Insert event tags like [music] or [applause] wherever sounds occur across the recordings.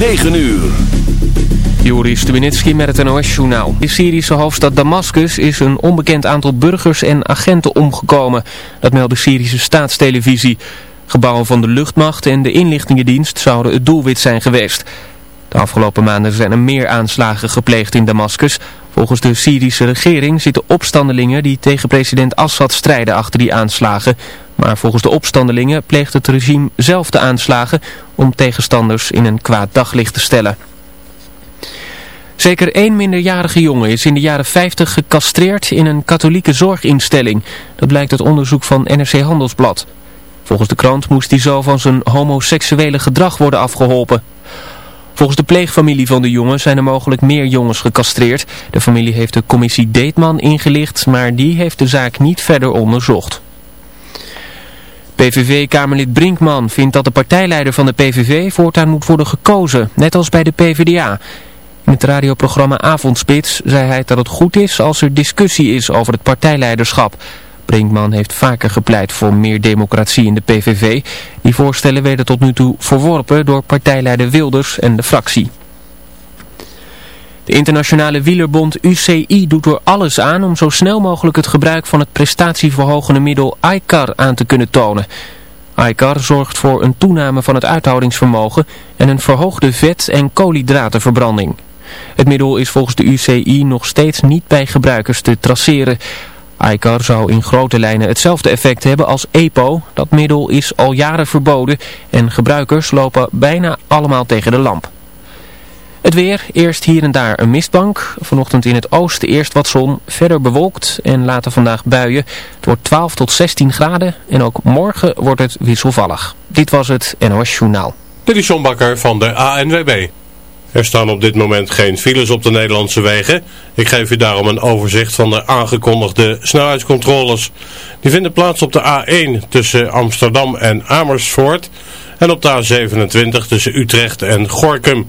9 uur. Joris Stubenitski met het NOS-journaal. De Syrische hoofdstad Damascus is een onbekend aantal burgers en agenten omgekomen. Dat meldde Syrische staatstelevisie. Gebouwen van de luchtmacht en de inlichtingendienst zouden het doelwit zijn geweest. De afgelopen maanden zijn er meer aanslagen gepleegd in Damascus. Volgens de Syrische regering zitten opstandelingen die tegen president Assad strijden achter die aanslagen. Maar volgens de opstandelingen pleegt het regime zelf de aanslagen om tegenstanders in een kwaad daglicht te stellen. Zeker één minderjarige jongen is in de jaren 50 gecastreerd in een katholieke zorginstelling. Dat blijkt uit onderzoek van NRC Handelsblad. Volgens de krant moest hij zo van zijn homoseksuele gedrag worden afgeholpen. Volgens de pleegfamilie van de jongen zijn er mogelijk meer jongens gecastreerd. De familie heeft de commissie Deetman ingelicht, maar die heeft de zaak niet verder onderzocht. PVV-kamerlid Brinkman vindt dat de partijleider van de PVV voortaan moet worden gekozen, net als bij de PvdA. In het radioprogramma Avondspits zei hij dat het goed is als er discussie is over het partijleiderschap. Brinkman heeft vaker gepleit voor meer democratie in de PVV. Die voorstellen werden tot nu toe verworpen door partijleider Wilders en de fractie. De internationale wielerbond UCI doet er alles aan om zo snel mogelijk het gebruik van het prestatieverhogende middel ICAR aan te kunnen tonen. ICAR zorgt voor een toename van het uithoudingsvermogen en een verhoogde vet- en koolhydratenverbranding. Het middel is volgens de UCI nog steeds niet bij gebruikers te traceren. ICAR zou in grote lijnen hetzelfde effect hebben als EPO. Dat middel is al jaren verboden en gebruikers lopen bijna allemaal tegen de lamp. Het weer, eerst hier en daar een mistbank. Vanochtend in het oosten eerst wat zon, verder bewolkt en later vandaag buien. Het wordt 12 tot 16 graden en ook morgen wordt het wisselvallig. Dit was het NOS Journaal. Dit is Bakker van de ANWB. Er staan op dit moment geen files op de Nederlandse wegen. Ik geef u daarom een overzicht van de aangekondigde snelheidscontroles. Die vinden plaats op de A1 tussen Amsterdam en Amersfoort en op de A27 tussen Utrecht en Gorkum.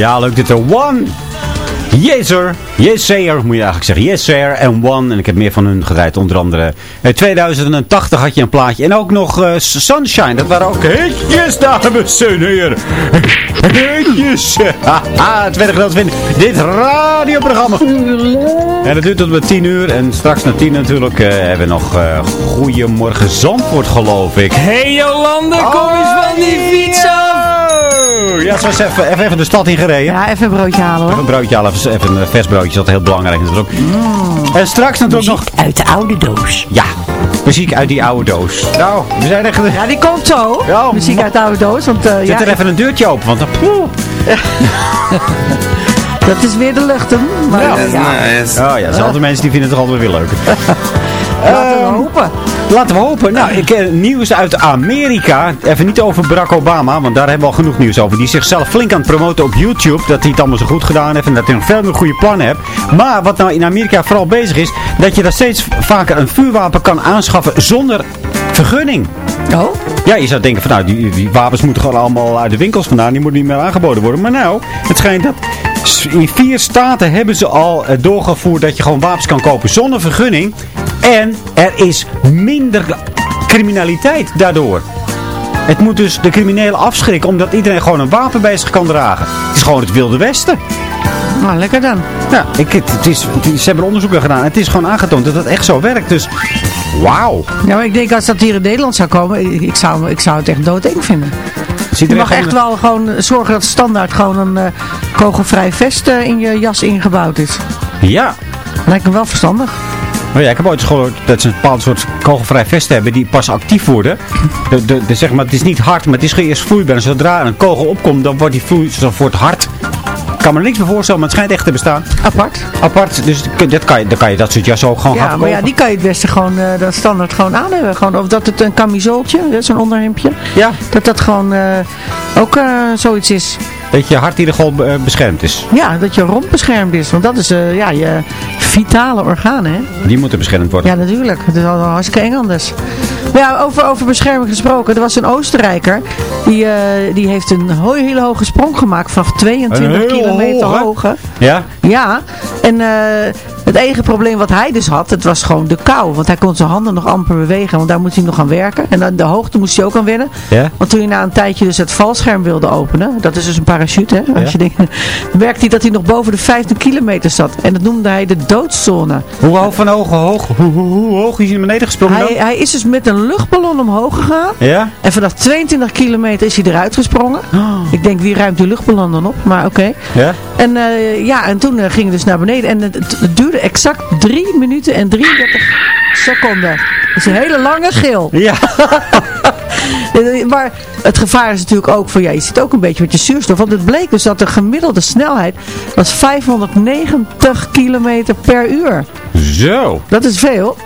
Ja, leuk dit er. One. Yes sir. Yes sir, moet je eigenlijk zeggen. Yes sir en One. En ik heb meer van hun gedraaid. Onder andere in 2080 had je een plaatje. En ook nog uh, Sunshine. Dat waren ook hitjes, dames en heren. Hitjes. [laughs] Haha, het tweede gedeelte van dit radioprogramma. En dat duurt tot met 10 uur. En straks na 10 natuurlijk uh, hebben we nog uh, Goedemorgen Zandvoort, geloof ik. Hey Jolande, kom eens van die. Ja, ze was even, even, even de stad ingereden. Ja, even een broodje halen hoor. Even een broodje halen, even een vers broodje, dat is heel belangrijk natuurlijk. Mm. En straks natuurlijk nog... uit de oude doos. Ja, muziek uit die oude doos. Nou, we zijn echt... Ja, die komt zo. Ja, muziek uit de oude doos. Want, uh, Zet ja, er even een deurtje open, want dan... [laughs] dat is weer de lucht, hè? Maar, ja. ja. Oh ja, er zijn altijd mensen die vinden het toch altijd weer leuk. [laughs] Laten we hopen. Laten we hopen. Nou, ik heb nieuws uit Amerika. Even niet over Barack Obama, want daar hebben we al genoeg nieuws over. Die zichzelf flink aan het promoten op YouTube. Dat hij het allemaal zo goed gedaan heeft en dat hij nog veel meer goede plannen heeft. Maar wat nou in Amerika vooral bezig is, dat je daar steeds vaker een vuurwapen kan aanschaffen zonder vergunning. Oh? Ja, je zou denken van nou, die, die wapens moeten gewoon allemaal uit de winkels vandaan. Die moeten niet meer aangeboden worden. Maar nou, het schijnt dat in vier staten hebben ze al doorgevoerd dat je gewoon wapens kan kopen zonder vergunning. En er is minder criminaliteit daardoor. Het moet dus de criminelen afschrikken omdat iedereen gewoon een wapen bij zich kan dragen. Het is gewoon het wilde westen. Nou, lekker dan. Ja, ik, het is, ze hebben onderzoeken gedaan. Het is gewoon aangetoond dat het echt zo werkt. Dus, wauw. Ja, maar ik denk als dat hier in Nederland zou komen, ik, ik, zou, ik zou het echt doodeng vinden. Je mag echt wel gewoon zorgen dat standaard gewoon een uh, kogelvrij vest uh, in je jas ingebouwd is. Ja. Lijkt me wel verstandig. Oh ja, ik heb ooit gehoord dat ze een bepaald soort kogelvrij vesten hebben die pas actief worden. De, de, de, zeg maar, het is niet hard, maar het is eerst vloeibaar. En zodra een kogel opkomt, dan wordt die vloeistof wordt hard. Ik kan me er niks meer voorstellen, maar het schijnt echt te bestaan. Apart. Apart, dus dat kan je, dan kan je dat soort jassen ook gewoon ja, gaan Ja, maar ja, die kan je het beste gewoon uh, dat standaard gewoon aan hebben. Gewoon, of dat het een camisoltje, zo'n onderhemdje. Ja. Dat dat gewoon uh, ook uh, zoiets is. Dat je hart in ieder geval beschermd is. Ja, dat je romp beschermd is. Want dat is ja, je vitale organen, hè. Die moeten beschermd worden. Ja, natuurlijk. Het is al hartstikke eng anders. Maar ja, over, over bescherming gesproken. Er was een Oostenrijker. Die, uh, die heeft een hele hoge sprong gemaakt. Vanaf 22 kilometer hoog. Ja? Ja. En uh, het enige probleem wat hij dus had, het was gewoon de kou. Want hij kon zijn handen nog amper bewegen. Want daar moest hij nog aan werken. En aan de hoogte moest hij ook aan wennen. Ja? Want toen hij na een tijdje dus het valscherm wilde openen. Dat is dus een parachute. Hè, als ja? je denkt, [laughs] merkte hij dat hij nog boven de 15 kilometer zat. En dat noemde hij de doodszone. Hoe hoog van hoog, hoog, hoe, hoe, hoe hoog is hij naar beneden gesprongen hij, hij is dus met een luchtballon omhoog gegaan. Ja? En vanaf 22 kilometer is hij eruit gesprongen. Oh. Ik denk, wie ruimt die luchtballon dan op? Maar oké. Okay. Ja? En, uh, ja, en toen uh, ging hij dus naar beneden. En het, het, duurde exact 3 minuten en 33 seconden. Dat is een hele lange gil. [laughs] Ja. [laughs] maar het gevaar is natuurlijk ook van, ja, je zit ook een beetje met je zuurstof. Want het bleek dus dat de gemiddelde snelheid was 590 kilometer per uur. Zo. Dat is veel.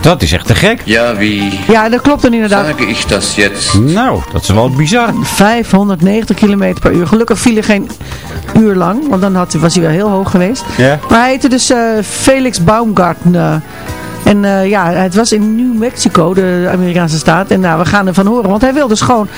Dat is echt te gek. Ja, wie? Ja, dat klopt dan inderdaad. Sage ich das jetzt? Nou, dat is wel bizar. 590 km per uur. Gelukkig viel er geen uur lang, want dan had, was hij wel heel hoog geweest. Ja. Maar hij heette dus uh, Felix Baumgartner. En uh, ja, het was in New Mexico, de Amerikaanse staat. En nou, we gaan ervan horen, want hij wil dus gewoon...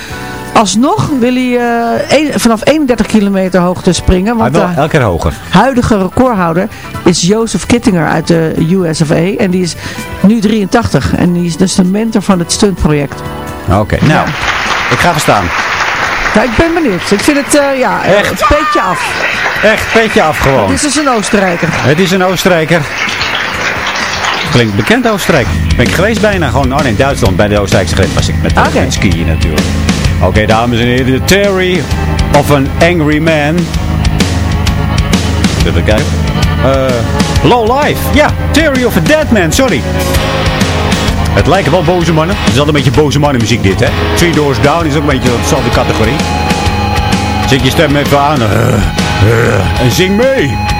Alsnog wil hij uh, een, vanaf 31 kilometer hoogte springen. Want hij wil elke keer hoger. Huidige recordhouder is Joseph Kittinger uit de US of A. En die is nu 83. En die is dus de mentor van het stuntproject. Oké, okay. nou, ja. ik ga verstaan. Nou, ik ben benieuwd. Ik vind het, uh, ja, Echt? petje af. Echt, petje af gewoon. Het is dus een Oostenrijker. Het is een Oostenrijker. Klinkt bekend Oostenrijk. Ben ik geweest bijna gewoon, oh nee, Duitsland, bij de Oostenrijkse grens was ik met, okay. met skiën natuurlijk. Oké, okay, dames en heren, de Terry of an Angry Man. Even kijken. Uh, low Life. Ja, Terry of a Dead Man, sorry. Het lijken wel boze mannen. Het is altijd een beetje boze mannenmuziek dit, hè. Three Doors Down is ook een beetje dezelfde categorie. Zet je stem even aan. Uh, uh, en zing mee.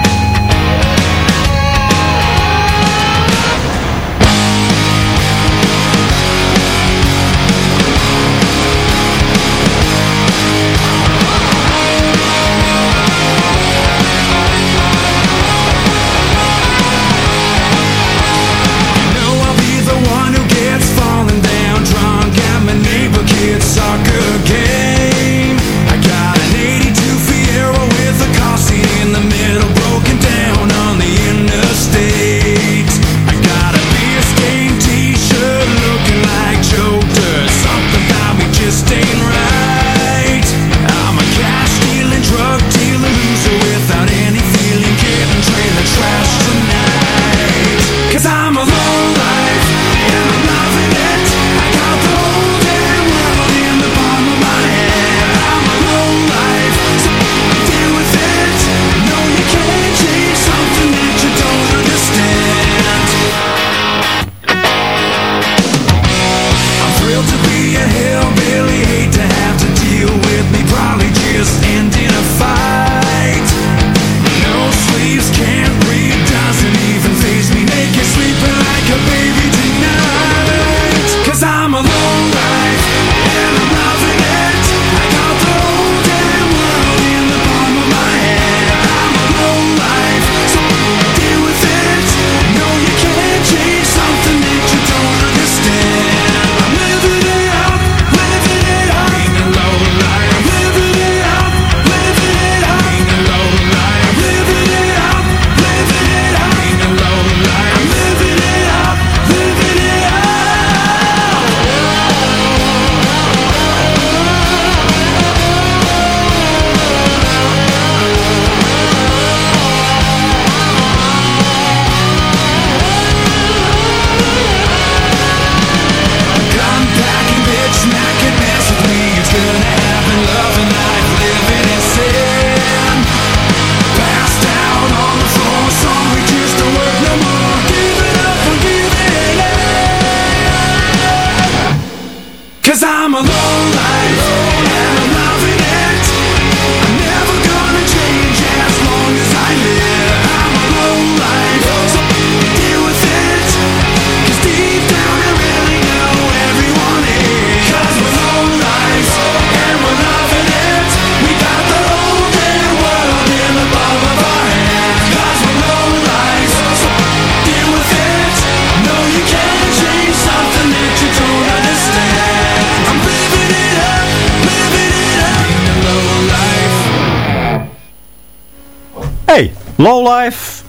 Lowlife.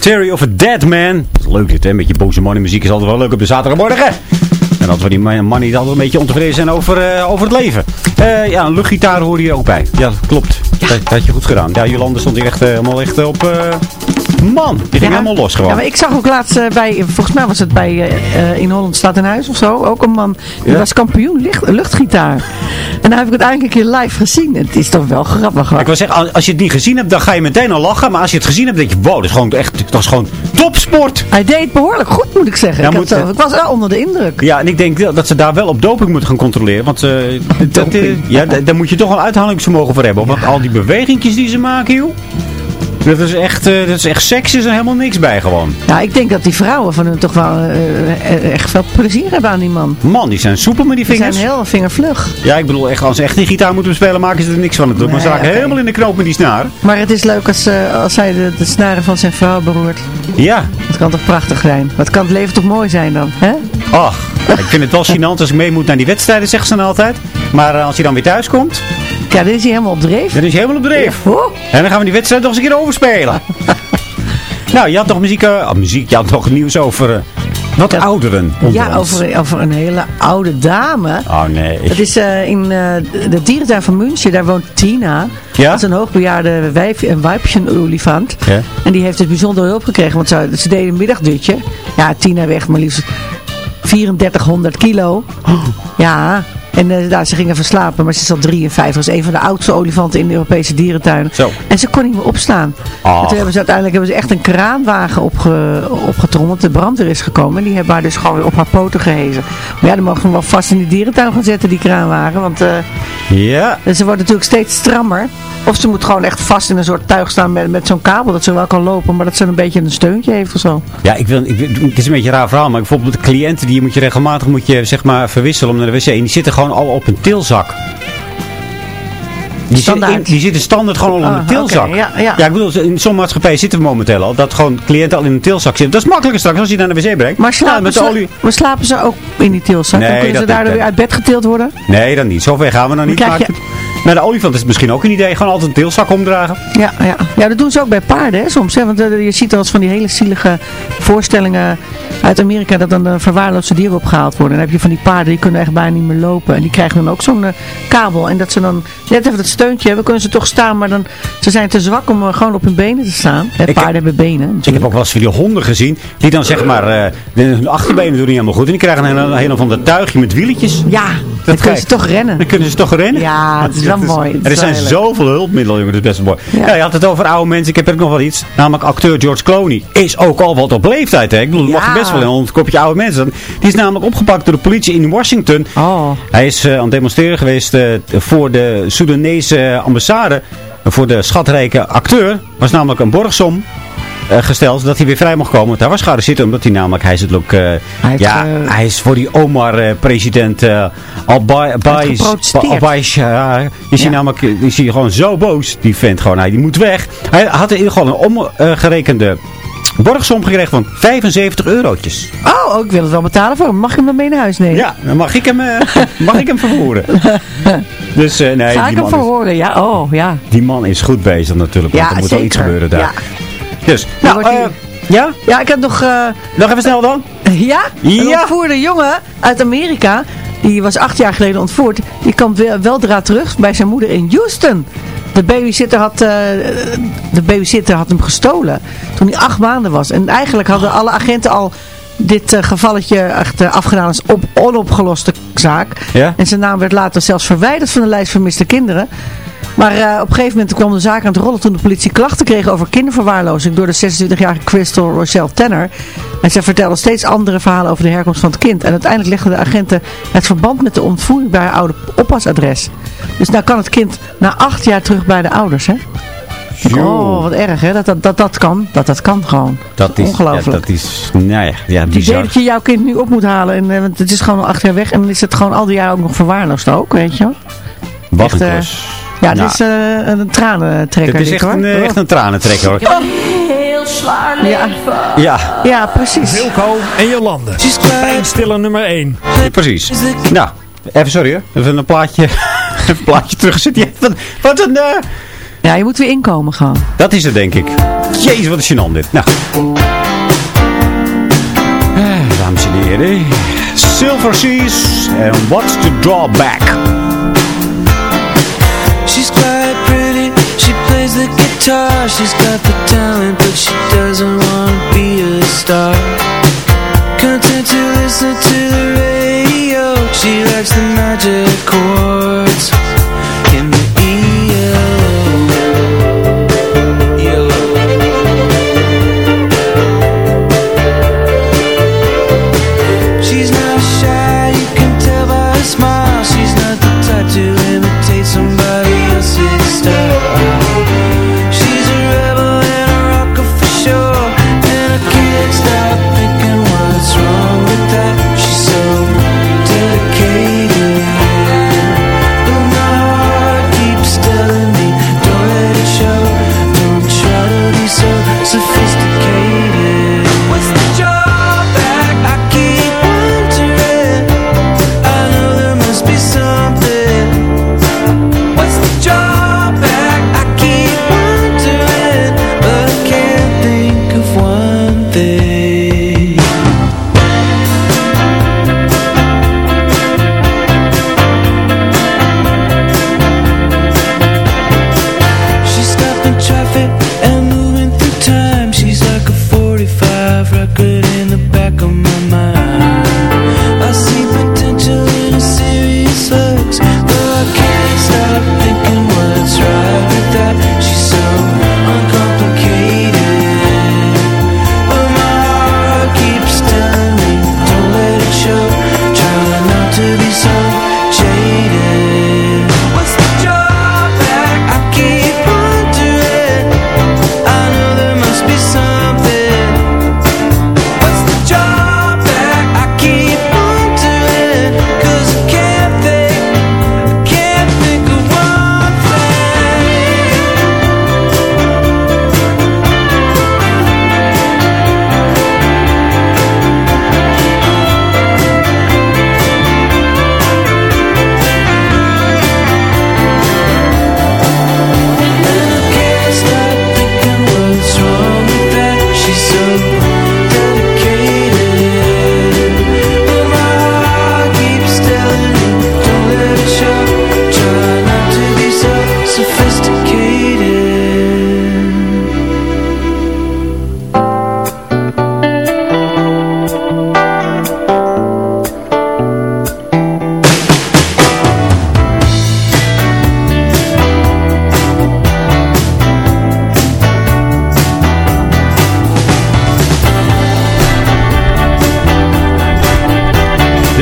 Theory of a Dead Man. Dat is leuk dit, hè? Een beetje boze money muziek is altijd wel leuk op de zaterdagmorgen. En dat we die mannen die altijd een beetje ontevreden zijn over, eh, over het leven. Eh, ja, een luchtgitaar hoor je ook bij. Ja, klopt. Dat, dat had je goed gedaan. Ja, Jolande stond hier echt eh, helemaal echt op... man, die ging Ja. helemaal los gewoon. Ja, maar ik zag ook laatst eh, bij, volgens mij was het bij eh, eh, In Holland staat een huis of zo, ook een man, die Ja? was kampioen licht, luchtgitaar. En dan heb ik het eigenlijk een keer live gezien. Het is toch wel grappig. hoor. Ik wil zeggen, als- je het niet gezien hebt, dan ga je meteen al lachen. Maar als je het gezien hebt, denk je, wow, dat is gewoon echt, dat is gewoon topsport. Hij deed behoorlijk goed, moet ik zeggen. Ja, ik, had moet, zo- hè? ik was wel onder de indruk. Ja, en ik denk dat ze daar wel op doping moeten gaan controleren. Want dat, ja, da- daar moet je toch wel uithoudingsvermogen voor hebben. Want al die bewegingjes die ze maken, joh. Dat is echt, eh, dat is echt seks, is er helemaal niks bij gewoon. Nou, ik denk dat die vrouwen van hun toch wel eh, eh, echt veel plezier hebben aan die man. Man, die zijn soepel met die Die vingers. zijn heel vingervlug. Ja, ik bedoel, echt, als ze echt die gitaar moeten bespelen, maken ze er niks van. Het doet maar ze Nee, raken helemaal in de knoop met die snaar. Maar het is leuk als, als hij de, de snaren van zijn vrouw beroert. Ja, Dat kan toch prachtig zijn? Wat kan het leven toch mooi zijn dan? Hè? ach. Ik vind het wel gênant als ik mee moet naar die wedstrijden, zegt ze dan altijd. Maar als hij dan weer thuis komt, Ja, dan is hij helemaal op dreef. dan is hij helemaal op dreef. Oh, En dan gaan we die wedstrijd nog eens een keer overspelen. [laughs] nou, je had nog muziek, eh, oh, muziek, je had nog nieuws over eh, wat Ja. ouderen ja, over, over een hele oude dame. Oh nee. Het is eh, in de dierentuin van München, daar woont Tina. Ja? Dat is een hoogbejaarde wijf, een weibchen-olifant. Ja. En die heeft dus bijzondere hulp gekregen, want ze, ze deden een middagdutje. Ja, Tina weegt maar liefst 3400 kilo. Ja, en eh, nou, ze gingen verslapen, maar ze is al 53. Dat is een van de oudste olifanten in de Europese dierentuin. Zo. En ze kon niet meer opstaan. En toen hebben ze uiteindelijk hebben ze echt een kraanwagen opge, opgetrommeld. De brandweer is gekomen. En die hebben haar dus gewoon op haar poten gehezen. Maar ja, dan mogen we wel vast in de dierentuin gaan zetten, die kraanwagen. Want eh, Ja. ze wordt natuurlijk steeds strammer. Of ze moet gewoon echt vast in een soort tuig staan met, met zo'n kabel. Dat ze wel kan lopen, maar dat ze een beetje een steuntje heeft of zo. Ja, ik wil, ik, het is een beetje een raar verhaal, maar bijvoorbeeld de cliënten die moet je regelmatig moet je, zeg maar, verwisselen om naar de wc. En die zitten gewoon al op een tilzak. Die, zitten Standaard. in- die zitten standaard gewoon al in Ah, een tilzak. oké, ja, ja. ik bedoel, in sommige maatschappijen zitten we momenteel al. Dat gewoon cliënten al in een tilzak zitten. Dat is makkelijker straks als je naar de wc brengt. Maar Ja, slapen, met ze, olie. maar slapen ze ook in die tilzak? Nee, kunnen ze daardoor weer uit bed getild worden? Nee, dan niet. Zover gaan we dan niet. krijg je- Naar de olifant is het misschien ook een idee. Gewoon altijd een tilzak omdragen. Ja, ja. ja, dat doen ze ook bij paarden hè, soms. Hè? Want eh, je ziet wel eens van die hele zielige voorstellingen uit Amerika dat dan uh, verwaarloosde dieren opgehaald worden. En dan heb je van die paarden die kunnen echt bijna niet meer lopen. En die krijgen dan ook zo'n eh, kabel. En dat ze dan net even dat steuntje hebben, kunnen ze toch staan. Maar dan, ze zijn te zwak om eh, gewoon op hun benen te staan. Hè, paarden hebben benen. Ik heb ook wel eens van die honden gezien. Die dan zeg maar, eh, hun achterbenen doen niet helemaal goed. En die krijgen een, een, een van dat tuigje met wieletjes. Ja, dan kunnen ze toch rennen. Dan kunnen ze toch rennen? Ja, het is mooi. Er zijn zoveel hulpmiddelen, jongen. Dat is best mooi. Ja. Ja. je had het over oude mensen. Ik heb er nog wel iets. Namelijk acteur George Clooney. Is ook al wat op leeftijd, hè. Ik bedoel, mag Ja. je best wel een onderkopje oude mensen. Die is namelijk opgepakt door de politie in Washington. Oh, Hij is eh, aan het demonstreren geweest eh, voor de Soedanese ambassade. voor de schatrijke acteur. Was namelijk een borgsom. Eh, gesteld dat hij weer vrij mag komen. Want hij was gearresteerd omdat hij namelijk, hij zit ook, eh, heeft, ja, eh, hij is voor die Omar-president uh, Al-Bais, geprotesteerd. Al-Bais, ja, is hij namelijk, is hij gewoon zo boos, die vent gewoon, hij die moet weg. Hij had in ieder geval een omgerekende borgsom gekregen van 75 eurotjes. oh, oh, ik wil het wel betalen voor hem. Mag ik hem dan mee naar huis nemen? Ja, dan mag ik hem, [laughs] mag ik hem vervoeren. [laughs] Dus eh, nee, Ga ik hem is, verhoren? Ja, oh, ja. die man is goed bezig natuurlijk. Want Ja, er moet wel iets zeker. gebeuren daar. Ja. Dus, nou, eh, ja? Ja, ik heb nog... eh, Nog even snel dan. [laughs] Ja? Een Ja. ontvoerde jongen uit Amerika, die was acht jaar geleden ontvoerd, die wel, weldra terug bij zijn moeder in Houston. De babysitter, had, eh, de babysitter had hem gestolen toen hij acht maanden was. En eigenlijk hadden alle agenten al dit gevalletje echt afgedaan als op, onopgeloste zaak. Ja? En zijn naam werd later zelfs verwijderd van de lijst vermiste kinderen. Maar eh, op een gegeven moment kwam de zaak aan het rollen toen de politie klachten kreeg over kinderverwaarlozing door de 26-jarige Crystal Rochelle Tanner. En zij vertelde steeds andere verhalen over de herkomst van het kind. En uiteindelijk legden de agenten het verband met de ontvoering bij haar oude oppasadres. Dus nou kan het kind na acht jaar terug bij de ouders, hè? Oh, wat erg, hè? Dat dat, dat, dat kan. Dat dat kan gewoon. Dat is, Ongelooflijk. Ja, dat is, nou ja, ja bizar. dat je jouw kind nu op moet halen. En, eh, want het is gewoon al acht jaar weg. En dan is het gewoon al die jaren ook nog verwaarloosd ook, weet je wel. Wat echt, een eh, klus. Ja, het Nou, is eh, een tranentrekker. Het is dit, echt hoor. een, eh, echt een tranentrekker hoor. Heel zwaar Ja. Ja, Ja, precies. Wilco en Jolande. Pijnstiller nummer 1. precies. Nou, even sorry hoor. Even een plaatje, [laughs] even een plaatje terugzetten. Ja, wat, wat een... eh, Ja, je moet weer inkomen gewoon. Dat is het, denk ik. Jezus, wat is gênant dit. Nou. Eh, dames en heren. Silver Seas. And what's the drawback? She's quite pretty, she plays the guitar She's got the talent, but she doesn't want to be a star. Content to listen to the radio. She likes the magic chords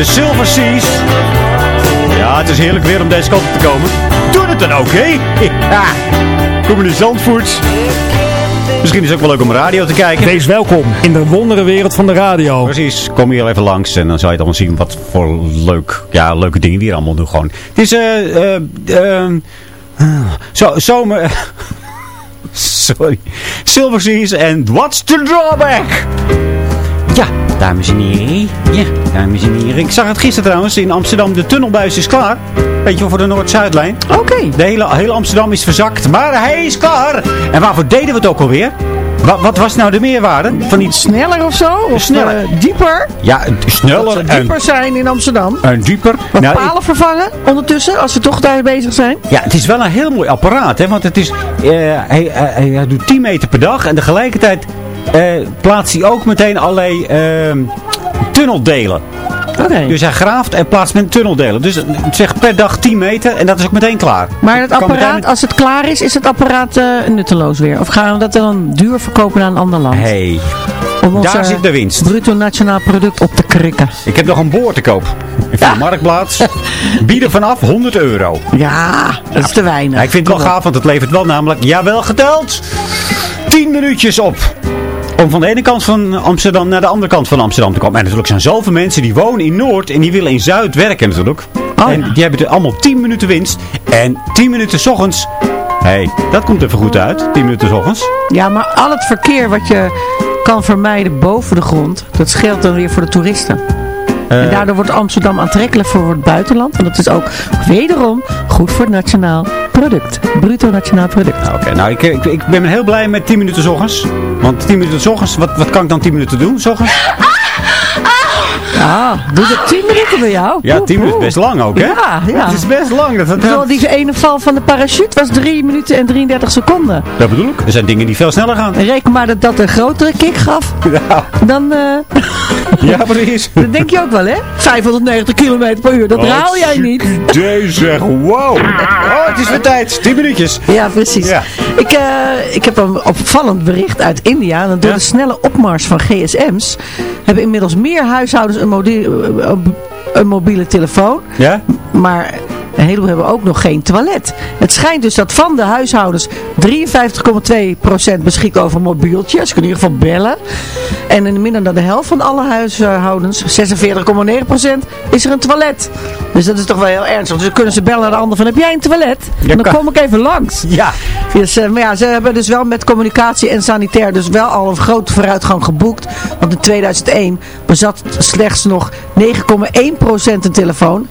De Silver Seas. Ja, het is heerlijk weer om deze kant op te komen. Doe het dan ook, hè? Ja. Kom in de Zandvoort. Misschien is het ook wel leuk om radio te kijken. Wees welkom in de wonderenwereld van de radio. Precies, kom hier even langs en dan zal je dan zien wat voor leuk, ja, leuke dingen we hier allemaal doen gewoon. Het is, eh, eh, zo, zomer... [laughs] Sorry. Silver Seas en What's the Drawback? Ja, dames en heren. Ja, dames en heren. Ik zag het gisteren trouwens in Amsterdam. De tunnelbuis is klaar. Weet je wel, voor de Noord-Zuidlijn. Oké. De hele, hele Amsterdam is verzakt. Maar hij is klaar. En waarvoor deden we het ook alweer? Wat, wat was nou de meerwaarde? Van iets... Sneller of zo? Of Sneller. eh, dieper? Ja, sneller ze en, dieper zijn in Amsterdam. en dieper. Wat Nou, ik- palen vervangen ondertussen, als we toch daar bezig zijn. Ja, het is wel een heel mooi apparaat, hè, want het is, eh, hij, hij, hij doet 10 meter per dag en tegelijkertijd plaatst hij ook meteen allerlei eh, tunneldelen. Oké. Dus hij graaft en plaatst met tunneldelen. Dus het zegt per dag 10 meter en dat is ook meteen klaar. Maar het apparaat, meteen- als het klaar is, is het apparaat eh, nutteloos weer? Of gaan we dat dan duur verkopen aan een ander land? Hey, Om ons daar eh, zit de winst. bruto nationaal product op te krikken. Ik heb nog een boor te koop. Van de Marktplaats. [laughs] Bieden vanaf 100 euro. Ja, dat is te weinig. Ik vind het wel gaaf, want het levert wel namelijk, jawel geteld, 10 minuutjes op. Om van de ene kant van Amsterdam naar de andere kant van Amsterdam te komen. En natuurlijk zijn zoveel mensen die wonen in Noord en die willen in Zuid werken natuurlijk. Oh, en ja. die hebben er allemaal 10 minuten winst. En 10 minuten s ochtends. Hé, hey, dat komt even goed uit. 10 minuten s ochtends. Ja, maar al het verkeer wat je kan vermijden boven de grond, dat scheelt dan weer voor de toeristen. Eh, En daardoor wordt Amsterdam aantrekkelijk voor het buitenland. En dat is ook wederom goed voor het nationaal product. Bruto nationaal product. Nou, Oké, nou ik, ik, ik ben heel blij met 10 minuten 's ochtends. Want 10 minuten 's ochtends, wat, wat kan ik dan 10 minuten doen? 's ochtends? Ja, doe het 10 minuten bij jou. Ja, 10 minuten is best lang ook, hè? Ja, ja. Het is best lang. Dat, dat, Terwijl die ene val van de parachute was 3 minuten en 33 seconden. dat bedoel ik. Er zijn dingen die veel sneller gaan. En reken maar dat dat een grotere kick gaf. [laughs] Ja, Dan, eh, [laughs] ja precies. [laughs] dat denk je ook wel, hè? 590 km per uur, dat haal jij niet. Idee zeg, wow. Oh, het is weer tijd. 10 minuutjes. Ja, precies. Ja. Ik, eh, ik heb een opvallend bericht uit India. Dat door Ja? de snelle opmars van gsm's hebben inmiddels meer huishoudens een, eh, een mobiele telefoon. Ja? Maar een heleboel hebben ook nog geen toilet. Het schijnt dus dat van de huishoudens 53,2% beschikt over een mobieltje. Ze kunnen in ieder geval bellen. En in minder dan de helft van alle huishoudens, 46,9% is er een toilet. Dus dat is toch wel heel ernstig. Dus dan kunnen ze bellen naar de ander van, heb jij een toilet? Ja, dan kom ik even langs. Ja. Dus, eh, maar ja, ze hebben dus wel met communicatie en sanitair dus wel al een grote vooruitgang geboekt. Want in 2001 bezat slechts nog 9,1% een telefoon.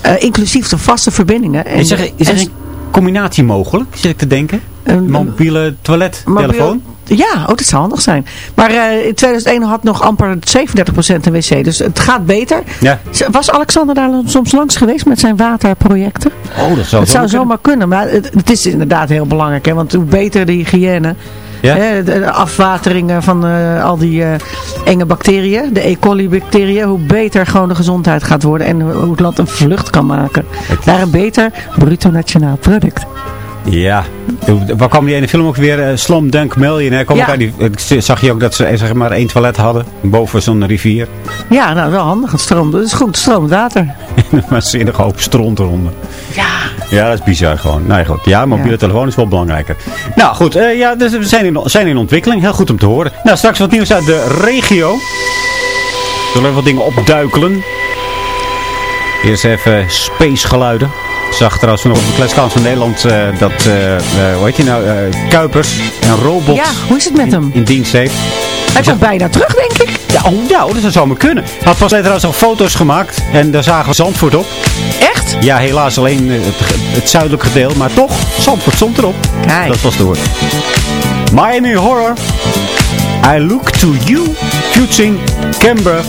Eh, inclusief de vaste verbindingen. En Is er, is er en- een combinatie mogelijk, zit ik te denken? Een- Mobiele toilet, mobiel- telefoon? Ja, oh, dat zou handig zijn. Maar eh, in 2001 had nog amper 37% een wc. Dus het gaat beter. Ja. Was Alexander daar soms langs geweest met zijn waterprojecten? Oh, dat zou Het zou zomaar kunnen, maar het, het is inderdaad heel belangrijk. Hè? Want hoe beter de hygiëne, Ja? hè, de, de afwateringen van eh, al die eh, enge bacteriën, de E. coli bacteriën, hoe beter gewoon de gezondheid gaat worden en hoe het land een vlucht kan maken. Daar een beter bruto nationaal product. Ja. Waar kwam die ene film ook weer? Uh, Slum Dunk Millionaire. Kom Ja. uit die, zag je ook dat ze eh, zeg maar één toilet hadden. Boven zo'n rivier. Ja, nou wel handig. Het stroomt, het is goed, het stroomt water. [laughs] maar zinnig hoop stront eronder. Ja. Ja, dat is bizar gewoon. Nou ja, goed. Ja, mobiele Ja. telefoon is wel belangrijker. Nou goed, eh, ja, dus we zijn in, zijn in ontwikkeling. Heel goed om te horen. Nou, straks wat nieuws uit de regio. Zullen we wat dingen opduikelen. Eerst even spacegeluiden. Ik zag trouwens nog op de kletskans van Nederland eh, dat, eh, hoe heet je nou, Kuipers, een robot Ja, hoe is het met in, hem? in dienst heeft. Hij komt bijna terug, denk ik. Ja, oh, ja, oh, dat zou maar kunnen. Hij had pas trouwens al foto's gemaakt en daar zagen we Zandvoort op. Echt? Ja, helaas alleen het, zuidelijke gedeelte, maar toch, Zandvoort stond erop. Kijk. Dat was door. Miami Horror. I look to you, featuring Canberra.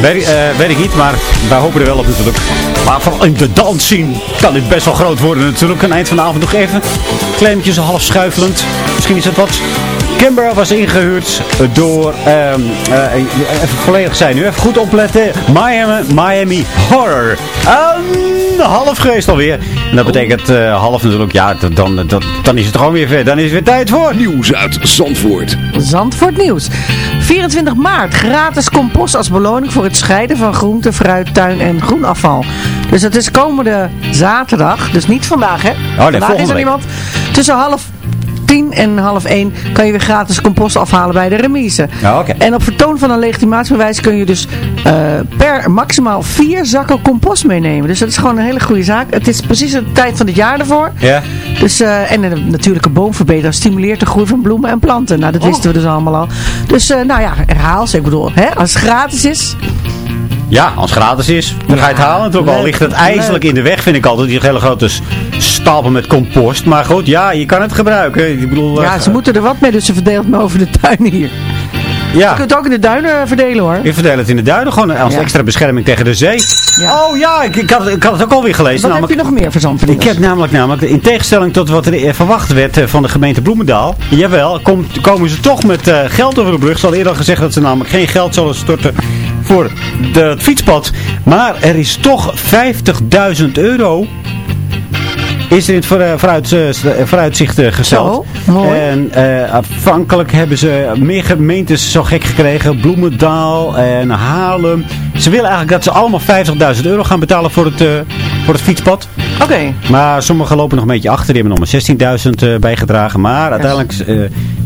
Weet, ik- eh, weet ik niet, maar wij hopen er wel op natuurlijk. Maar vooral in de dans zien kan dit best wel groot worden natuurlijk. Aan het eind van de avond nog even. Kleintjes half schuifelend. Misschien is het wat Canberra was ingehuurd door, ehm, eh, even volledig zijn nu, even goed opletten, Miami, Miami Horror. Een half geweest alweer. En dat betekent eh, half natuurlijk, ja, dan, dan, dan, dan is het gewoon weer ver. Dan is het weer tijd voor... Nieuws uit Zandvoort. Zandvoort Nieuws. 24 maart, gratis compost als beloning voor het scheiden van groente, fruit, tuin en groenafval. Dus dat is komende zaterdag, dus niet vandaag hè. vandaag volgende is er week. niemand. Tussen half tien en half één kan je weer gratis compost afhalen bij de remise. Ja, oké. En op vertoon van een legitimatiebewijs kun je dus eh, per maximaal vier zakken compost meenemen. Dus dat is gewoon een hele goede zaak. Het is precies de tijd van het jaar ervoor. Ja. Dus, eh, en een natuurlijke boomverbeter stimuleert de groei van bloemen en planten. Nou, dat wisten we dus allemaal al. Dus, eh, nou ja, herhaal ze. Ik bedoel, hè, als het gratis is, Ja, als het gratis is, dan ga je het halen. Natuurlijk al ligt het ijselijk in de weg, vind ik altijd. Die hele grote stapel met compost. Maar goed, ja, je kan het gebruiken. Ik bedoel, ja, eh, ze moeten er wat mee, dus ze verdelen het maar over de tuin hier. Ja. Je kunt het ook in de duinen verdelen hoor. Ik verdeel het in de duinen, gewoon als Ja. extra bescherming tegen de zee. Ja. Oh ja, ik, ik, had, ik had het ook alweer gelezen. Wat heb je nog meer verzand Ik heb namelijk, namelijk, in tegenstelling tot wat er eh, verwacht werd eh, van de gemeente Bloemendaal, jawel, komt, komen ze toch met eh, geld over de brug. Ze hadden eerder al gezegd dat ze namelijk geen geld zullen storten voor de, het fietspad. Maar er is toch 50.000 euro is in het vooruit, eh, st- eh, vooruitzicht eh, gesteld. Zo, mooi. En eh, afhankelijk hebben ze meer gemeentes zo gek gekregen. Bloemendaal en Haarlem. Ze willen eigenlijk dat ze allemaal 50.000 euro gaan betalen voor het, eh, voor het fietspad. Oké. Maar sommigen lopen nog een beetje achter. Die hebben nog maar 16.000 eh, bijgedragen. Maar uiteindelijk, eh,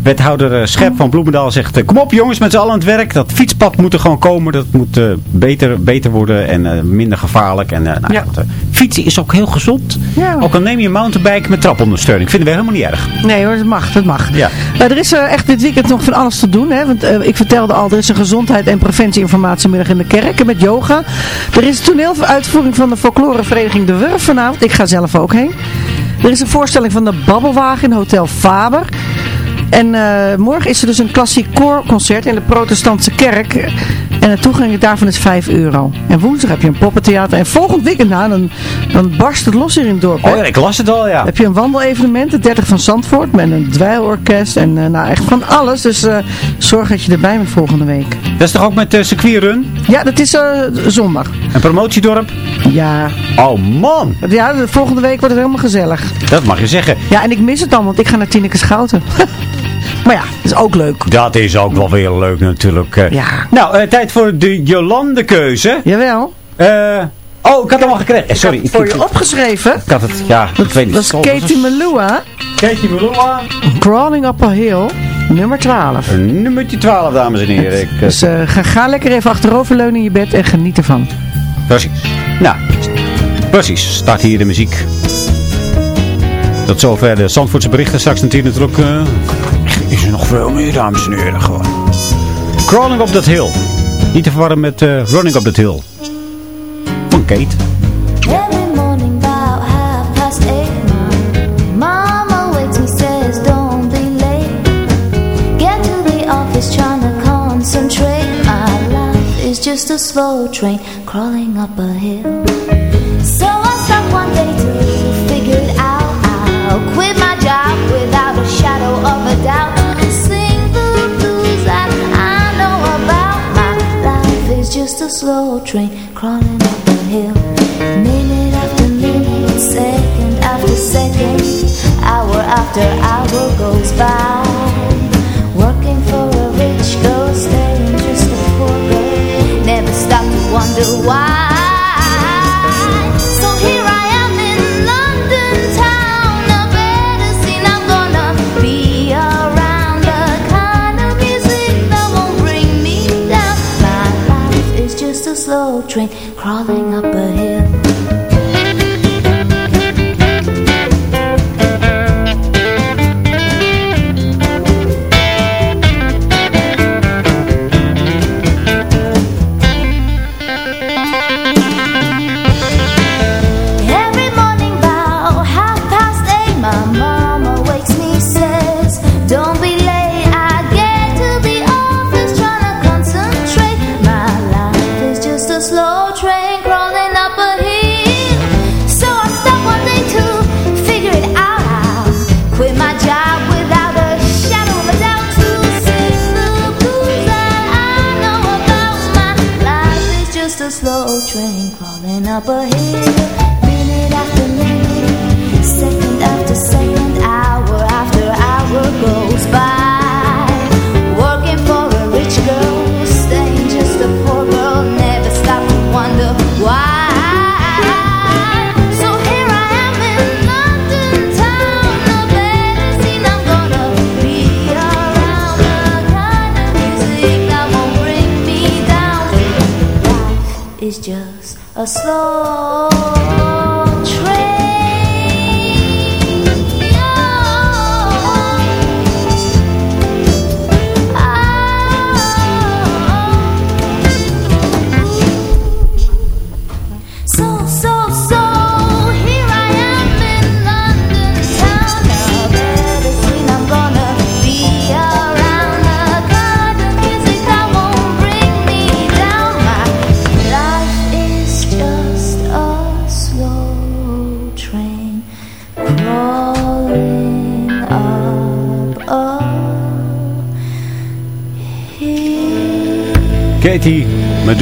wethouder Schep van Bloemendaal zegt... kom op jongens, met z'n allen aan het werk. Dat fietspad moet er gewoon komen. Dat moet beter, beter worden en minder gevaarlijk. En, nou, Ja. goed, fietsen is ook heel gezond. Ja. Ook al neem je een mountainbike met trapondersteuning. Vinden we helemaal niet erg. Nee hoor, dat mag, dat mag. Ja. Maar er is echt dit weekend nog van alles te doen. Hè? Want ik vertelde al, er is een gezondheid- en preventieinformatiemiddag in de kerk met yoga. Er is een toneeluitvoering van de folklorevereniging De Wurf vanavond. Ik ga zelf ook heen. Er is een voorstelling van de Babbelwagen in Hotel Faber. En eh, morgen is er dus een klassiek koorconcert in de protestantse kerk. En de toegang daarvan is 5 euro. En woensdag heb je een poppentheater. En volgend weekend nou, dan, dan barst het los hier in het dorp. Oh ja, ik las het al, ja. heb je een wandelevenement, de 30 van Zandvoort, met een dweilorkest en eh, nou echt van alles. Dus eh, zorg dat je erbij bent volgende week. Dat is toch ook met uh, circuitrun? Ja, dat is zondag. Een promotiedorp? Ja. Oh man, Ja, de volgende week wordt het helemaal gezellig. dat mag je zeggen. Ja, en ik mis het dan, want ik ga naar Tineke Schouten. [laughs] maar ja, dat is ook leuk. Dat is ook wel weer leuk natuurlijk. Ja. Nou, eh, tijd voor de Jolande keuze. Jawel. Eh, oh, ik had hem al gekregen. Eh, sorry. Ik heb het voor je opgeschreven. Ik had het, ja, ik weet niet. Dat is Katie Melua, Katie Melua. Crawling Up a Hill, nummer 12. Nummertje 12, dames en heren. Ik, eh, Dus eh, ga, ga lekker even achteroverleunen in je bed en geniet ervan. Precies. Nou, precies. Start hier de muziek. Tot zover de Zandvoortse berichten. Straks natuurlijk ook... is er nog veel meer, dames en heren. Gewoon. Crawling up that hill. Niet te verwarren met eh, Running up that hill. Van Kate. Every morning about half past eight, Mama wakes me, says don't be late. Get to the office trying to concentrate. My life is just a slow train crawling up a hill. So I stopped one day to just a slow train crawling up the hill. Minute after minute, second after second, hour after hour goes by. Working for a rich girl, staying just a poor girl. Never stop to wonder why. Crawling up